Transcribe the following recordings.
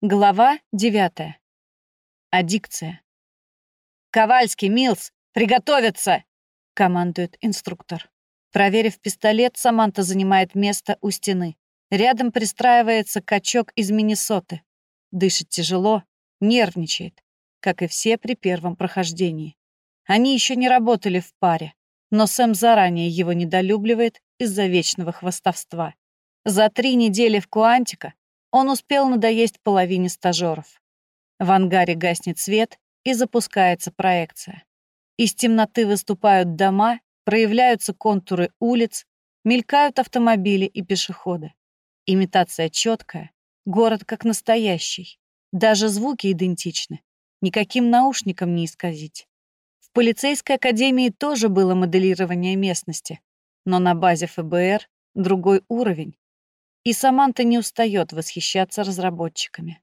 Глава 9. Аддикция. «Ковальский, Милс, приготовиться!» — командует инструктор. Проверив пистолет, Саманта занимает место у стены. Рядом пристраивается качок из Миннесоты. Дышит тяжело, нервничает, как и все при первом прохождении. Они еще не работали в паре, но Сэм заранее его недолюбливает из-за вечного хвастовства. За три недели в Куантика он успел надоесть половине стажеров. В ангаре гаснет свет и запускается проекция. Из темноты выступают дома, проявляются контуры улиц, мелькают автомобили и пешеходы. Имитация четкая, город как настоящий. Даже звуки идентичны. Никаким наушником не исказить. В полицейской академии тоже было моделирование местности, но на базе ФБР другой уровень, и Саманта не устает восхищаться разработчиками.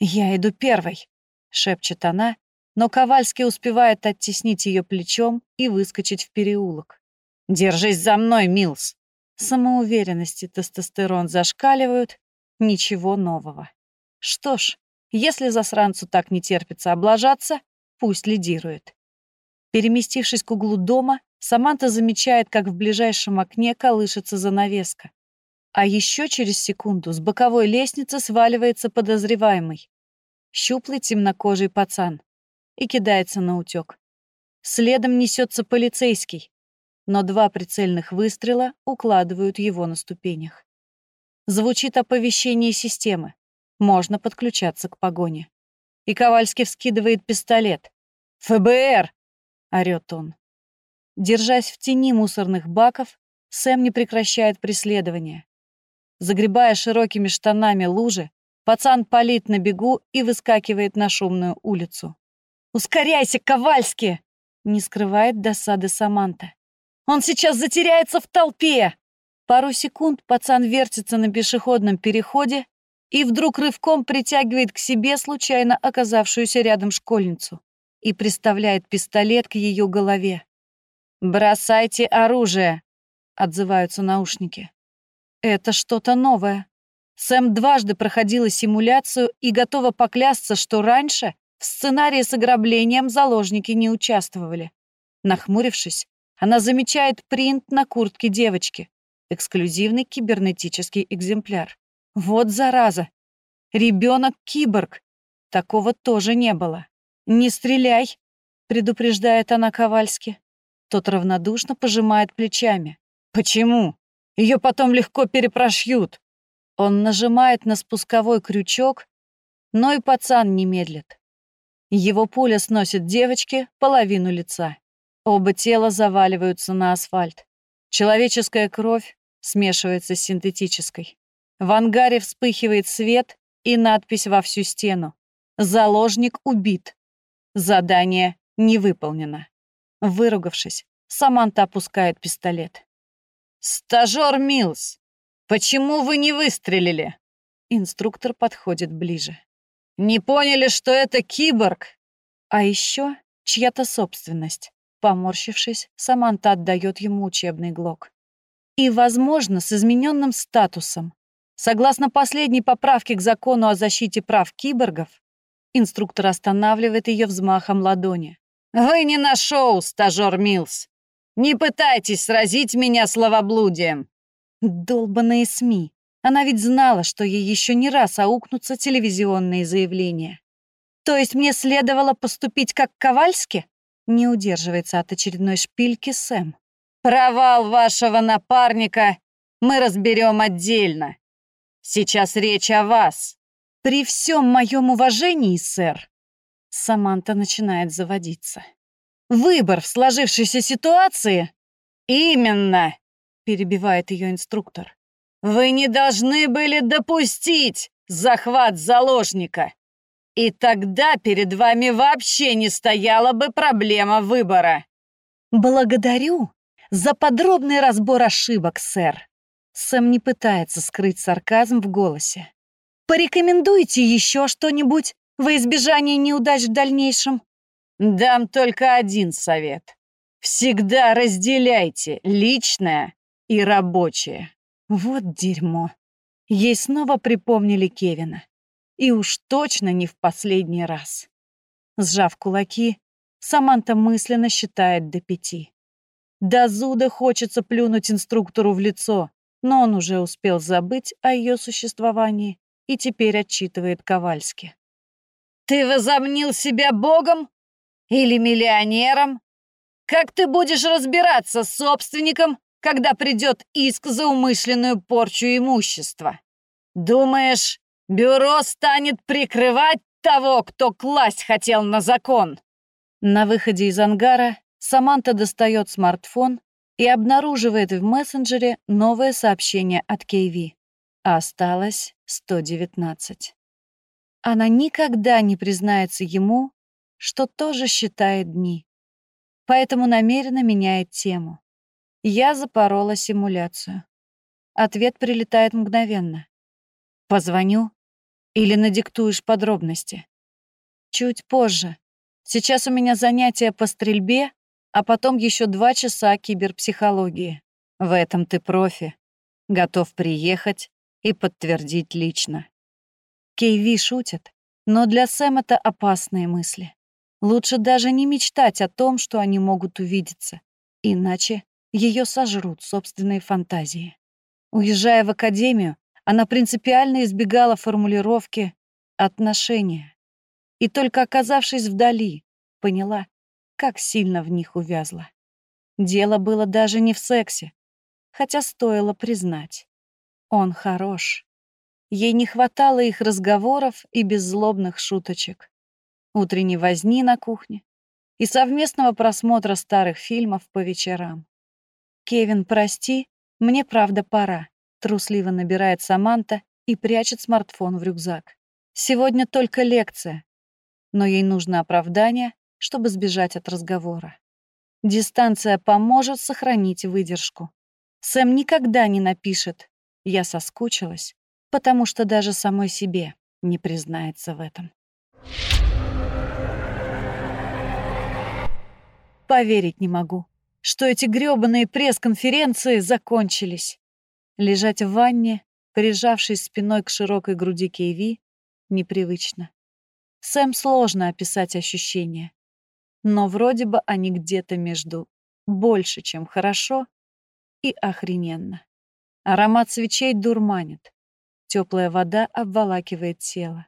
«Я иду первой», — шепчет она, но Ковальский успевает оттеснить ее плечом и выскочить в переулок. «Держись за мной, Милс!» Самоуверенность и тестостерон зашкаливают. Ничего нового. Что ж, если засранцу так не терпится облажаться, пусть лидирует. Переместившись к углу дома, Саманта замечает, как в ближайшем окне колышется занавеска. А еще через секунду с боковой лестницы сваливается подозреваемый. Щуплый темнокожий пацан. И кидается на утек. Следом несется полицейский, но два прицельных выстрела укладывают его на ступенях. Звучит оповещение системы. Можно подключаться к погоне. И Ковальский вскидывает пистолет. «ФБР!» — орёт он. Держась в тени мусорных баков, Сэм не прекращает преследование. Загребая широкими штанами лужи, пацан палит на бегу и выскакивает на шумную улицу. «Ускоряйся, Ковальски!» — не скрывает досады Саманта. «Он сейчас затеряется в толпе!» Пару секунд пацан вертится на пешеходном переходе и вдруг рывком притягивает к себе случайно оказавшуюся рядом школьницу и приставляет пистолет к ее голове. «Бросайте оружие!» — отзываются наушники. Это что-то новое. Сэм дважды проходила симуляцию и готова поклясться, что раньше в сценарии с ограблением заложники не участвовали. Нахмурившись, она замечает принт на куртке девочки. Эксклюзивный кибернетический экземпляр. Вот зараза. Ребенок-киборг. Такого тоже не было. «Не стреляй», — предупреждает она Ковальски. Тот равнодушно пожимает плечами. «Почему?» Ее потом легко перепрошьют. Он нажимает на спусковой крючок, но и пацан не медлит. Его пуля сносит девочке половину лица. Оба тела заваливаются на асфальт. Человеческая кровь смешивается с синтетической. В ангаре вспыхивает свет и надпись во всю стену. «Заложник убит. Задание не выполнено». Выругавшись, Саманта опускает пистолет. «Стажер Милс, почему вы не выстрелили?» Инструктор подходит ближе. «Не поняли, что это киборг?» А еще чья-то собственность. Поморщившись, Саманта отдает ему учебный глок. И, возможно, с измененным статусом. Согласно последней поправке к закону о защите прав киборгов, инструктор останавливает ее взмахом ладони. «Вы не на шоу, стажер Милс. Не пытайтесь сразить меня словоблудием!» Долбаные СМИ. Она ведь знала, что ей еще не раз аукнутся телевизионные заявления. То есть мне следовало поступить как Ковальски? Не удерживается от очередной шпильки Сэм. «Провал вашего напарника мы разберем отдельно. Сейчас речь о вас. При всем моем уважении, сэр». Саманта начинает заводиться. Выбор в сложившейся ситуации? Именно, перебивает ее инструктор. Вы не должны были допустить захват заложника. И тогда перед вами вообще не стояла бы проблема выбора. Благодарю за подробный разбор ошибок, сэр. Сэм не пытается скрыть сарказм в голосе. Порекомендуйте еще что-нибудь во избежание неудач в дальнейшем. Дам только один совет. Всегда разделяйте личное и рабочее. Вот дерьмо. Ей снова припомнили Кевина. И уж точно не в последний раз. Сжав кулаки, Саманта мысленно считает до пяти. До зуда хочется плюнуть инструктору в лицо, но он уже успел забыть о ее существовании и теперь отчитывает Ковальски. «Ты возомнил себя богом? Или миллионером? Как ты будешь разбираться с собственником, когда придет иск за умышленную порчу имущества? Думаешь, бюро станет прикрывать того, кто класть хотел на закон?» На выходе из ангара Саманта достает смартфон и обнаруживает в мессенджере новое сообщение от Кейви. Осталось 119. Она никогда не признается ему, что тоже считает дни. Поэтому намеренно меняет тему. Я запорола симуляцию. Ответ прилетает мгновенно. Позвоню или надиктуешь подробности. Чуть позже. Сейчас у меня занятия по стрельбе, а потом еще два часа киберпсихологии. В этом ты профи. Готов приехать и подтвердить лично. Кейви шутит, но для Сэм это опасные мысли. Лучше даже не мечтать о том, что они могут увидеться, иначе ее сожрут собственные фантазии. Уезжая в академию, она принципиально избегала формулировки «отношения». И только оказавшись вдали, поняла, как сильно в них увязла. Дело было даже не в сексе, хотя стоило признать. Он хорош. Ей не хватало их разговоров и беззлобных шуточек утренней возни на кухне и совместного просмотра старых фильмов по вечерам. «Кевин, прости, мне правда пора», — трусливо набирает Саманта и прячет смартфон в рюкзак. «Сегодня только лекция, но ей нужно оправдание, чтобы сбежать от разговора. Дистанция поможет сохранить выдержку. Сэм никогда не напишет «я соскучилась», потому что даже самой себе не признается в этом. Поверить не могу, что эти грёбаные пресс-конференции закончились. Лежать в ванне, прижавшись спиной к широкой груди Кейви, непривычно. Сэм сложно описать ощущения. Но вроде бы они где-то между больше, чем хорошо, и охрененно. Аромат свечей дурманит. Теплая вода обволакивает тело,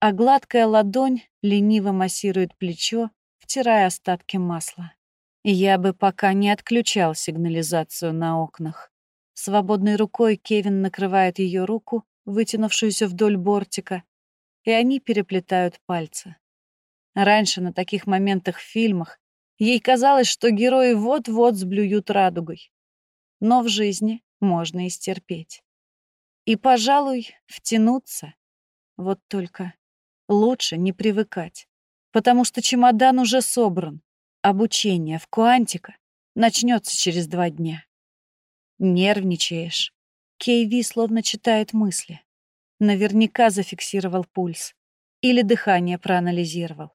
а гладкая ладонь лениво массирует плечо, втирая остатки масла. Я бы пока не отключал сигнализацию на окнах. Свободной рукой Кевин накрывает ее руку, вытянувшуюся вдоль бортика, и они переплетают пальцы. Раньше на таких моментах в фильмах ей казалось, что герои вот-вот сблюют радугой. Но в жизни можно и стерпеть. И, пожалуй, втянуться. Вот только лучше не привыкать, потому что чемодан уже собран, Обучение в Куантика начнется через два дня. Нервничаешь. Кейви словно читает мысли. Наверняка зафиксировал пульс. Или дыхание проанализировал.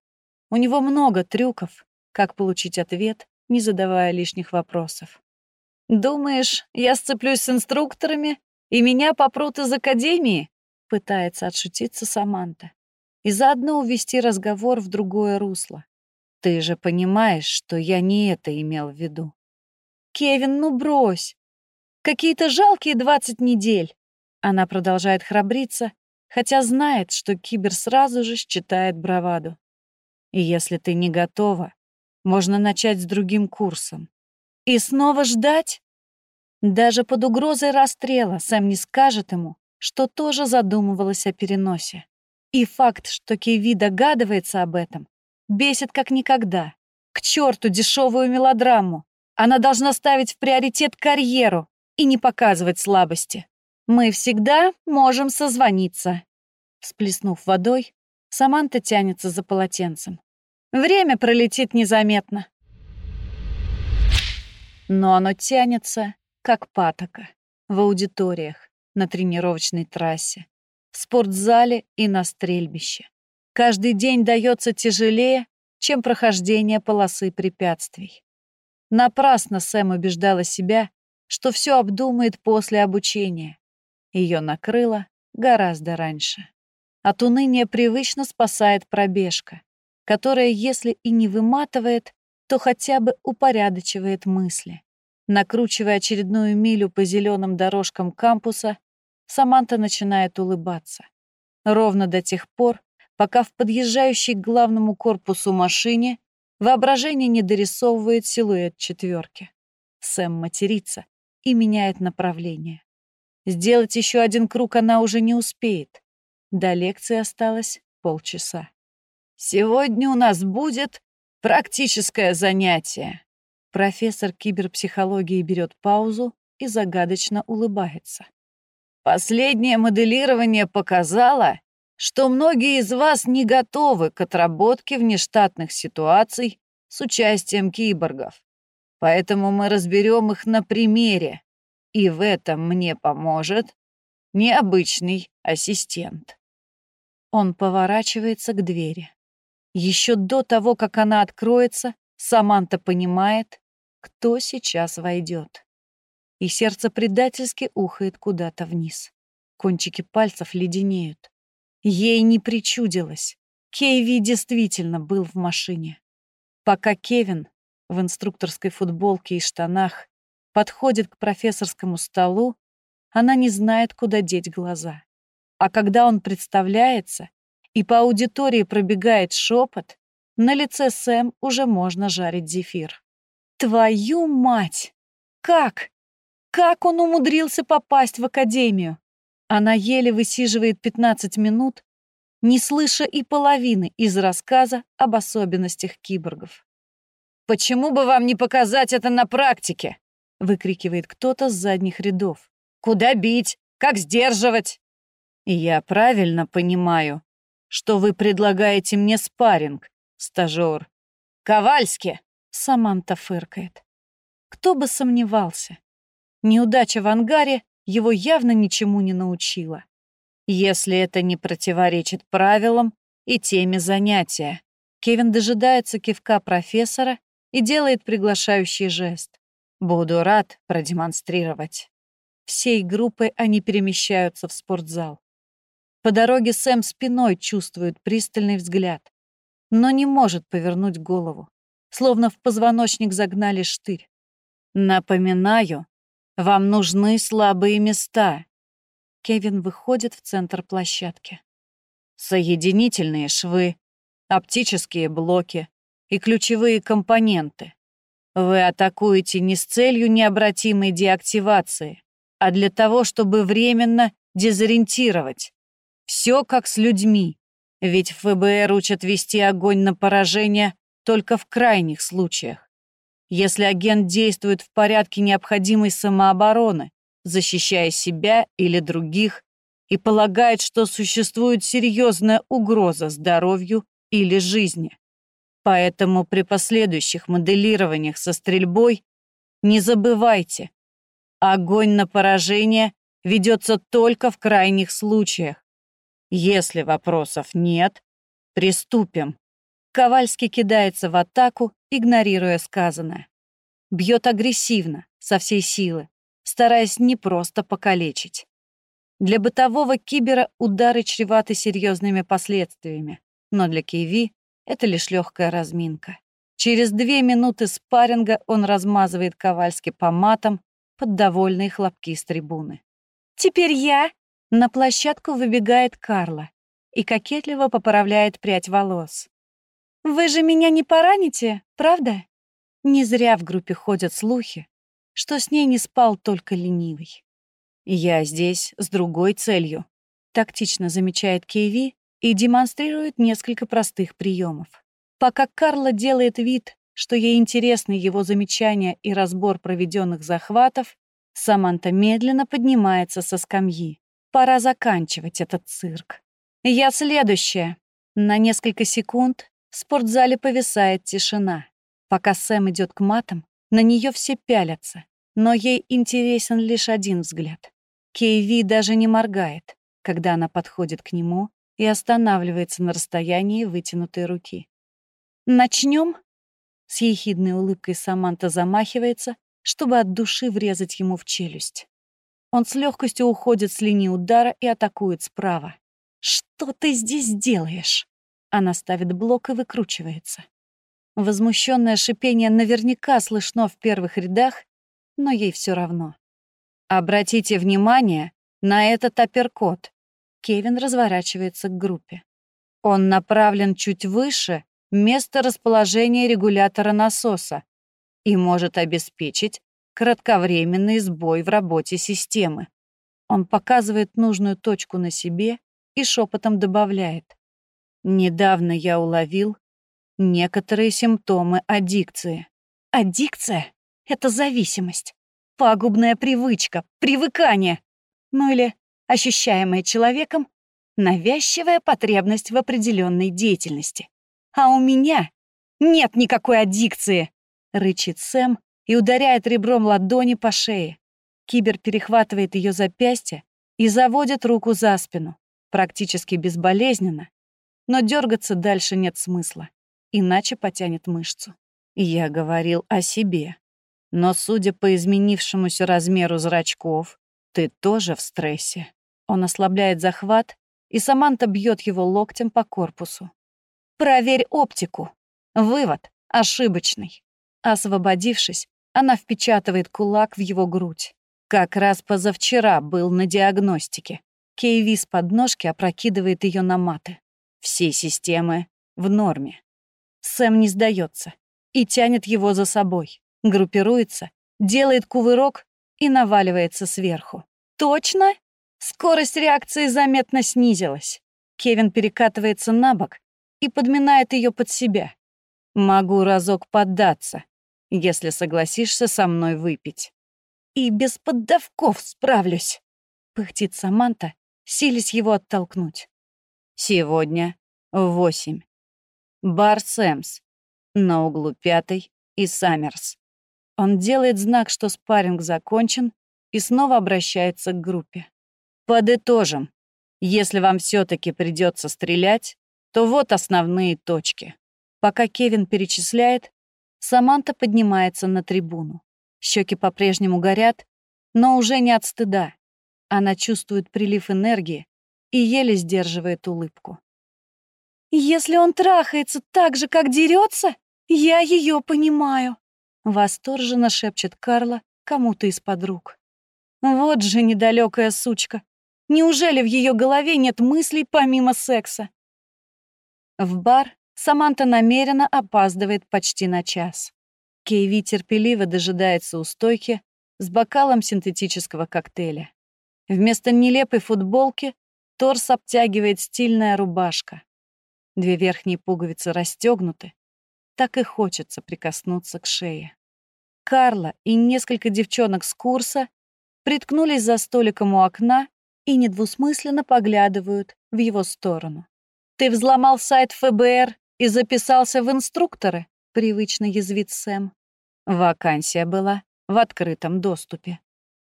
У него много трюков, как получить ответ, не задавая лишних вопросов. «Думаешь, я сцеплюсь с инструкторами, и меня попрут из академии?» Пытается отшутиться Саманта. И заодно увести разговор в другое русло. Ты же понимаешь, что я не это имел в виду. Кевин, ну брось. Какие-то жалкие 20 недель. Она продолжает храбриться, хотя знает, что Кибер сразу же считает браваду. И если ты не готова, можно начать с другим курсом. И снова ждать? Даже под угрозой расстрела Сэм не скажет ему, что тоже задумывалась о переносе. И факт, что Киви догадывается об этом, Бесит как никогда. К черту дешевую мелодраму. Она должна ставить в приоритет карьеру и не показывать слабости. Мы всегда можем созвониться. Всплеснув водой, Саманта тянется за полотенцем. Время пролетит незаметно. Но оно тянется, как патока, в аудиториях, на тренировочной трассе, в спортзале и на стрельбище каждый день дается тяжелее, чем прохождение полосы препятствий. Напрасно Сэм убеждала себя, что все обдумает после обучения. Ее накрыло гораздо раньше. От уныния привычно спасает пробежка, которая, если и не выматывает, то хотя бы упорядочивает мысли. Накручивая очередную милю по зеленым дорожкам кампуса, Саманта начинает улыбаться. Ровно до тех пор, пока в подъезжающей к главному корпусу машине воображение не дорисовывает силуэт четверки. Сэм матерится и меняет направление. Сделать еще один круг она уже не успеет. До лекции осталось полчаса. «Сегодня у нас будет практическое занятие». Профессор киберпсихологии берет паузу и загадочно улыбается. Последнее моделирование показало, что многие из вас не готовы к отработке внештатных ситуаций с участием киборгов. Поэтому мы разберем их на примере, и в этом мне поможет необычный ассистент. Он поворачивается к двери. Еще до того, как она откроется, Саманта понимает, кто сейчас войдет. И сердце предательски ухает куда-то вниз. Кончики пальцев леденеют. Ей не причудилось. Кейви действительно был в машине. Пока Кевин в инструкторской футболке и штанах подходит к профессорскому столу, она не знает, куда деть глаза. А когда он представляется, и по аудитории пробегает шепот, на лице Сэм уже можно жарить зефир. Твою мать! Как? Как он умудрился попасть в академию? Она еле высиживает 15 минут, не слыша и половины из рассказа об особенностях киборгов. «Почему бы вам не показать это на практике?» — выкрикивает кто-то с задних рядов. «Куда бить? Как сдерживать?» «Я правильно понимаю, что вы предлагаете мне спарринг, стажёр?» «Ковальски!» — Саманта фыркает. Кто бы сомневался. Неудача в ангаре его явно ничему не научила. Если это не противоречит правилам и теме занятия. Кевин дожидается кивка профессора и делает приглашающий жест. Буду рад продемонстрировать. Всей группой они перемещаются в спортзал. По дороге Сэм спиной чувствует пристальный взгляд, но не может повернуть голову, словно в позвоночник загнали штырь. Напоминаю, вам нужны слабые места. Кевин выходит в центр площадки. Соединительные швы, оптические блоки и ключевые компоненты. Вы атакуете не с целью необратимой деактивации, а для того, чтобы временно дезориентировать. Все как с людьми, ведь ФБР учат вести огонь на поражение только в крайних случаях если агент действует в порядке необходимой самообороны, защищая себя или других, и полагает, что существует серьезная угроза здоровью или жизни. Поэтому при последующих моделированиях со стрельбой не забывайте, огонь на поражение ведется только в крайних случаях. Если вопросов нет, приступим. Ковальский кидается в атаку, игнорируя сказанное. Бьет агрессивно, со всей силы, стараясь не просто покалечить. Для бытового кибера удары чреваты серьезными последствиями, но для Киви это лишь легкая разминка. Через две минуты спарринга он размазывает Ковальски по матам под довольные хлопки с трибуны. «Теперь я!» На площадку выбегает Карла и кокетливо поправляет прядь волос. «Вы же меня не пораните, правда?» Не зря в группе ходят слухи, что с ней не спал только ленивый. «Я здесь с другой целью», — тактично замечает Кейви и демонстрирует несколько простых приемов. Пока Карла делает вид, что ей интересны его замечания и разбор проведенных захватов, Саманта медленно поднимается со скамьи. Пора заканчивать этот цирк. Я следующая. На несколько секунд в спортзале повисает тишина. Пока Сэм идет к матам, на нее все пялятся, но ей интересен лишь один взгляд. Кейви даже не моргает, когда она подходит к нему и останавливается на расстоянии вытянутой руки. «Начнем?» С ехидной улыбкой Саманта замахивается, чтобы от души врезать ему в челюсть. Он с легкостью уходит с линии удара и атакует справа. Что ты здесь делаешь?» Она ставит блок и выкручивается. Возмущенное шипение наверняка слышно в первых рядах, но ей все равно. Обратите внимание на этот апперкот. Кевин разворачивается к группе. Он направлен чуть выше места расположения регулятора насоса и может обеспечить кратковременный сбой в работе системы. Он показывает нужную точку на себе и шепотом добавляет. Недавно я уловил некоторые симптомы аддикции. Аддикция — это зависимость, пагубная привычка, привыкание. Ну или ощущаемая человеком навязчивая потребность в определенной деятельности. А у меня нет никакой аддикции, рычит Сэм и ударяет ребром ладони по шее. Кибер перехватывает ее запястье и заводит руку за спину, практически безболезненно, но дергаться дальше нет смысла, иначе потянет мышцу. Я говорил о себе. Но, судя по изменившемуся размеру зрачков, ты тоже в стрессе. Он ослабляет захват, и Саманта бьет его локтем по корпусу. Проверь оптику. Вывод ошибочный. Освободившись, она впечатывает кулак в его грудь. Как раз позавчера был на диагностике. Кейви с подножки опрокидывает ее на маты. Все системы в норме. Сэм не сдается и тянет его за собой. Группируется, делает кувырок и наваливается сверху. Точно? Скорость реакции заметно снизилась. Кевин перекатывается на бок и подминает ее под себя. Могу разок поддаться, если согласишься со мной выпить. И без поддавков справлюсь, пыхтит Саманта, силясь его оттолкнуть. Сегодня в восемь. Бар Сэмс на углу пятой и Саммерс. Он делает знак, что спарринг закончен, и снова обращается к группе. Подытожим. Если вам все таки придется стрелять, то вот основные точки. Пока Кевин перечисляет, Саманта поднимается на трибуну. Щеки по-прежнему горят, но уже не от стыда. Она чувствует прилив энергии и еле сдерживает улыбку. «Если он трахается так же, как дерется, я ее понимаю», — восторженно шепчет Карла кому-то из подруг. «Вот же недалекая сучка. Неужели в ее голове нет мыслей помимо секса? В бар Саманта намеренно опаздывает почти на час. Кейви терпеливо дожидается у стойки с бокалом синтетического коктейля. Вместо нелепой футболки торс обтягивает стильная рубашка. Две верхние пуговицы расстегнуты. Так и хочется прикоснуться к шее. Карла и несколько девчонок с курса приткнулись за столиком у окна и недвусмысленно поглядывают в его сторону. «Ты взломал сайт ФБР и записался в инструкторы?» — привычно язвит Сэм. Вакансия была в открытом доступе.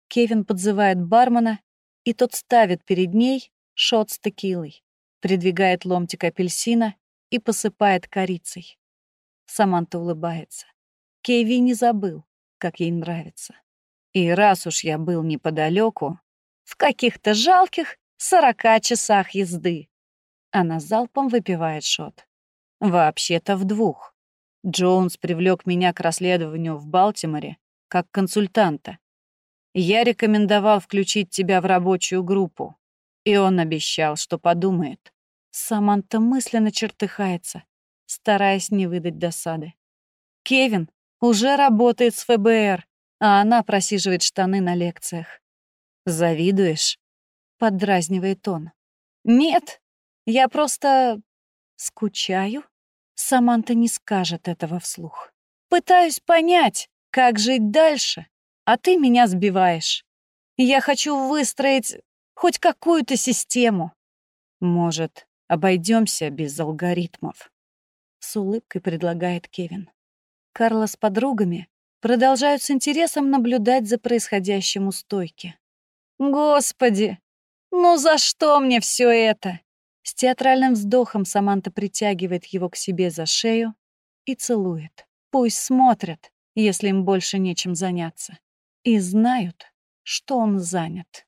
Кевин подзывает бармена, и тот ставит перед ней шот с текилой, придвигает ломтик апельсина и посыпает корицей. Саманта улыбается. Кеви не забыл, как ей нравится. И раз уж я был неподалеку, в каких-то жалких сорока часах езды. Она залпом выпивает шот. Вообще-то в двух. Джонс привлек меня к расследованию в Балтиморе как консультанта. Я рекомендовал включить тебя в рабочую группу, и он обещал, что подумает. Саманта мысленно чертыхается, стараясь не выдать досады. Кевин уже работает с ФБР, а она просиживает штаны на лекциях. «Завидуешь?» — поддразнивает он. «Нет, я просто скучаю». Саманта не скажет этого вслух. «Пытаюсь понять, как жить дальше, а ты меня сбиваешь. Я хочу выстроить хоть какую-то систему. Может, обойдемся без алгоритмов?» С улыбкой предлагает Кевин. Карла с подругами продолжают с интересом наблюдать за происходящим у стойки. Господи, ну за что мне все это? С театральным вздохом Саманта притягивает его к себе за шею и целует. Пусть смотрят, если им больше нечем заняться. И знают, что он занят.